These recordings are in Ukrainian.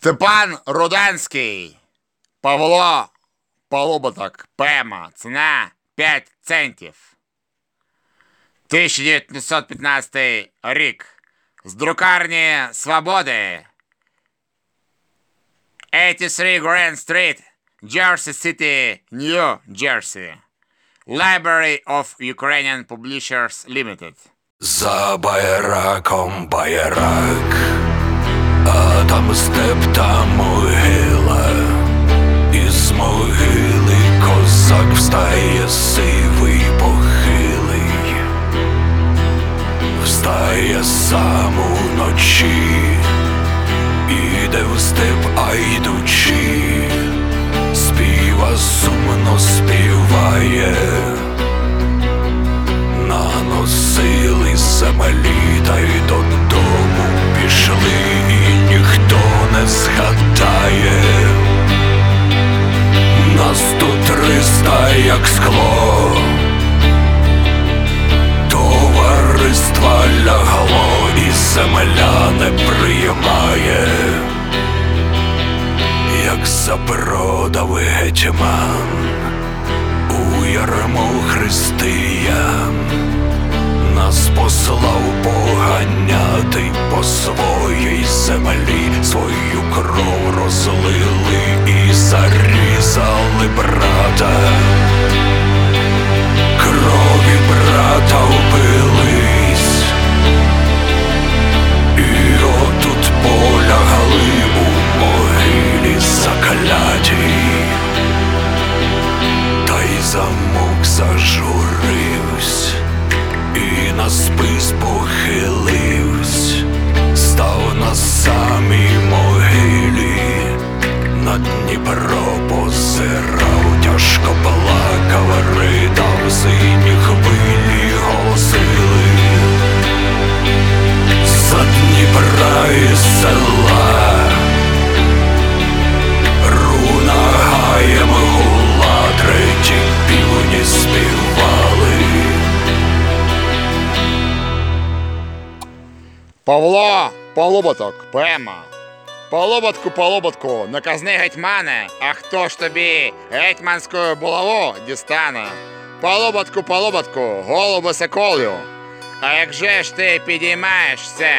Степан Руданський, Павло Полуботок, Пема, ціна 5 центів. 1915 рік. З друкарні Свободи. 83 Grand Street, Jersey City, New Jersey. Library of Ukrainian Publishers Limited. За байраком байрак, А там степ та могила, із могили козак встає сивий похилий, встає сам уночі, іде в степ, а йдучи, запродав гетьман у ярму християн нас послав поганяти по своїй землі, свою кров розлили і зарізали брата, Павло Полуботок, Пема. Полуботку, полуботку, наказни гетьмане, а хто ж тобі гетьманську булаву дістане? Полуботку, полуботку, голубу соколю. А як же ж ти підіймаєшся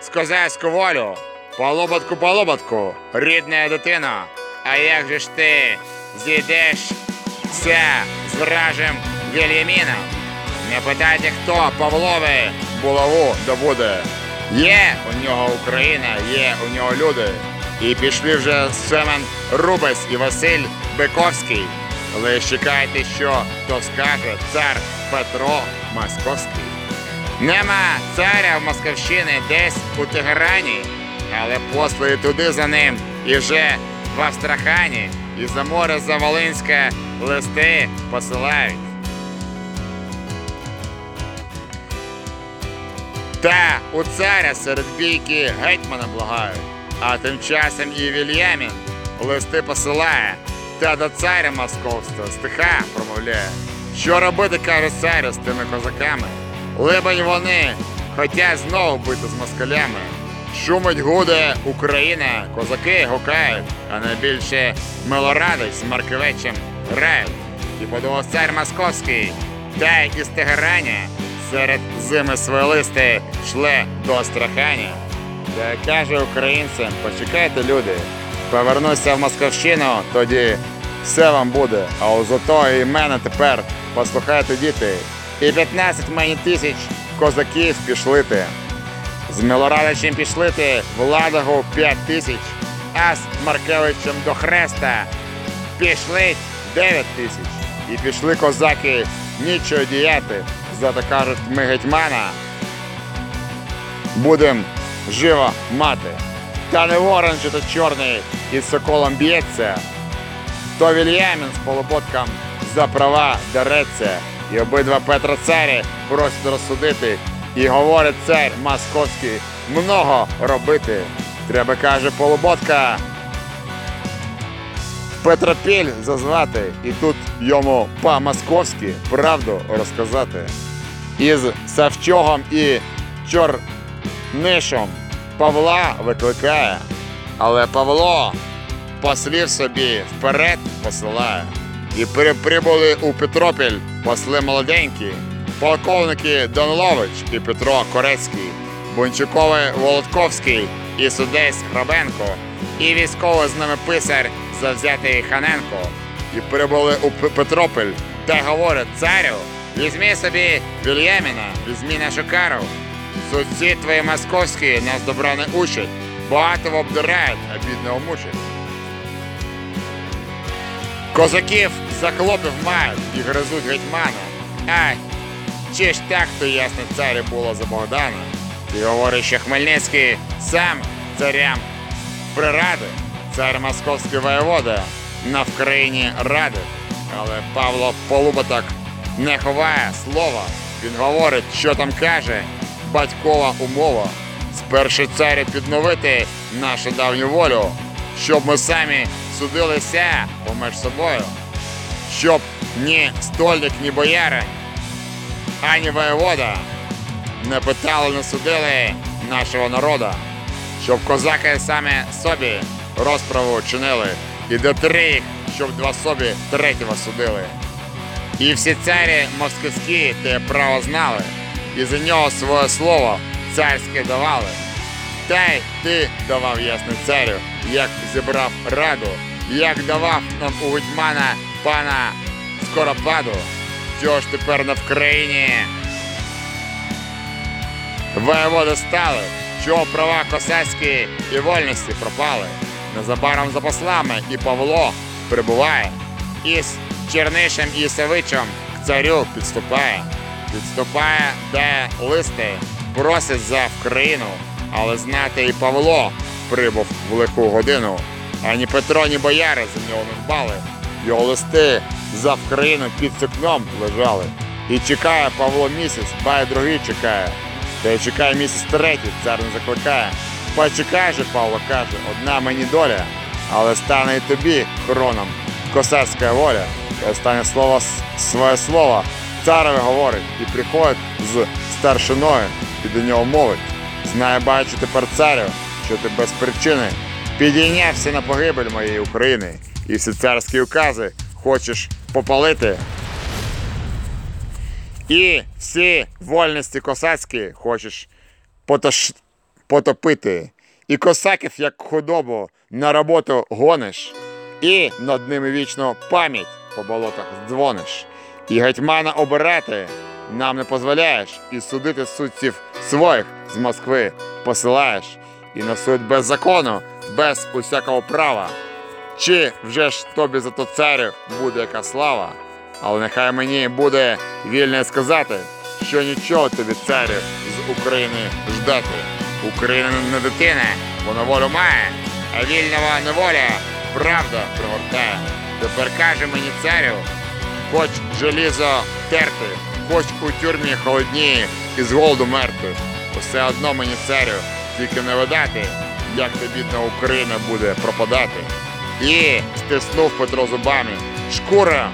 з козацьку волю? Полуботку, полуботку, рідна дитино, а як же ж ти зійдешся з вражим Вільяміном? Не питайте, хто Павлові булаву добуде. Є у нього Україна, є у нього люди. І пішли вже Семен Рубець і Василь Биковський. Але чекайте, що то скаже цар Петро Московський. Нема царя в Московщини десь у Тегерані, але послані туди за ним і вже в Астрахані, і за море за Волинське листи посилають. Та у царя серед бійки гетьмана благають, а тим часом і Вільямін листи посилає, та до царя московського стиха промовляє. Що робити, каже царю, з тими козаками? Либонь вони хотять знову бити з москалями. Шумить гуде Україна, козаки гукають, а найбільше милорадить з Маркевичем грають. І подумав цар московський, та із Тегерані серед зими свелисти шле до Астрахані. Та каже українцям, почекайте, люди, повернуся в Московщину, тоді все вам буде. А у зато і мене тепер послухайте діти. І 15 мені тисяч козаків пішлити. З Милорадичем пішлити в Ладогу 5 тисяч, а з Маркевичем до Хреста пішли 9 тисяч. І пішли козаки нічого діяти. Кажуть, ми гетьмана будем живо мати. Та не ворон же то чорний із соколом б'ється, то Вільямін з полуботком за права дереться. І обидва Петра царі просять розсудити. І говорить цар московський, много робити. Треба, каже, полуботка. Петропіль зазвати і тут йому по-московськи правду розказати. Із Савчогом і Чорнишом Павла викликає Але Павло послів собі вперед посилає. І при, прибули у Петропіль посли молоденькі, полковники Данилович і Петро Корецький, Бунчуковий Володковський і судець Храбенко, і військовий з ними писар завзятий Ханенко. І прибули у Петропіль, та говорять царю, візьми собі Вільяміна, візьми нашу кару. Судці твої московські нас добра не учать, багатого обдирають, а бідного мучать. Козаків за хлопів мають і гризуть гетьмана. Ай, чи ж так то ясне царі було за Богдана? Ти говориш, що Хмельницький сам царям прирадив, цар московський воєвода на Вкраїні радив. Але Павло Полуботок не ховає слова. Він говорить, що там каже батькова умова. Спершу царю підновити нашу давню волю, щоб ми самі судилися поміж собою, щоб ні стольник, ні боярин, ані воєвода не питали, не судили нашого народу, щоб козаки самі собі розправу чинили, і до три їх, щоб два собі третього судили. І всі царі московські те право знали, і за нього своє слово царське давали. Та й ти давав ясний царю, як зібрав раду, як давав нам у гетьмана пана Скоропаду, що ж тепер на Вкраїні воєводи стали, чого права косацькі і вольності пропали. Незабаром за послами і Павло прибуває, із Чернишем і Савичем к царю підступає. Підступає, де листи, просить за Вкраїну, але знати і Павло прибув в лиху годину. Ані Петро, ні бояри за нього не дбали. Його листи за Вкраїну під сукном лежали. І чекає Павло місяць, бай другий чекає. Та й чекає місяць третій, цар не закликає. Почекай же, Павло каже, одна мені доля, але стане і тобі хроном косацька воля. Останнє слово своє слово царові говорить і приходить з старшиною і до нього мовить. Знає, бачу тепер царю, що ти без причини підійнявся на погибель моєї України, і всі царські укази хочеш попалити. І всі вольності косацькі хочеш потош... потопити. І косаків, як худобу, на роботу гониш, і над ними вічно пам'ять по болотах дзвониш. І гетьмана обирати нам не дозволяєш, і судити судців своїх з Москви посилаєш, і на суд без закону, без усякого права. Чи вже ж тобі за то царю буде яка слава? Але нехай мені буде вільне сказати, що нічого тобі царю з України ждати. Україна не дитина, вона волю має, а вільного неволя правда пригортає. Тепер каже мені царю, хоч желізо терти, хоч у тюрмі холодні і з голоду мерти. Усе одно мені царю, тільки не видати, як та бідна Україна буде пропадати. І стиснув Петро зубами. Шкура,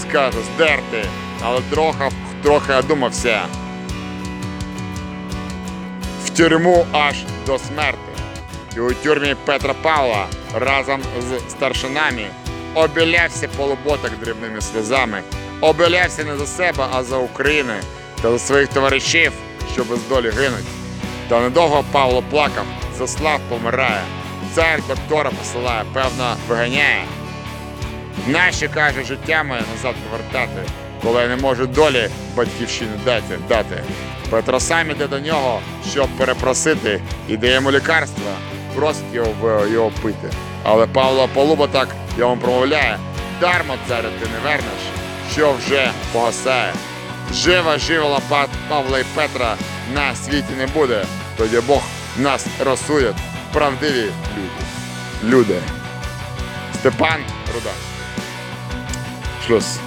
скаже, здерти, але трохи, трохи одумався. В тюрму аж до смерти. І у тюрмі Петра Павла разом з старшинами обілявся полуботок дрібними сльозами, обілявся не за себе, а за Україну та за своїх товаришів, що без долі гинуть. Та недовго Павло плакав, заслав помирає. Цар доктора посилає, певно, виганяє. Наші, каже, життя моє назад повертати, коли не можу долі батьківщини дати. дати. Петро сам іде до нього, щоб перепросити, і дає йому лікарства, просить його, його пити. Але Павло Полуба так йому промовляю, дармо царя ти не вернеш, що вже погасає. Жива, жива лопат Павла і Петра на світі не буде, тоді Бог нас розсудять, правдиві люди. Люди. Степан Руда. Шлюз.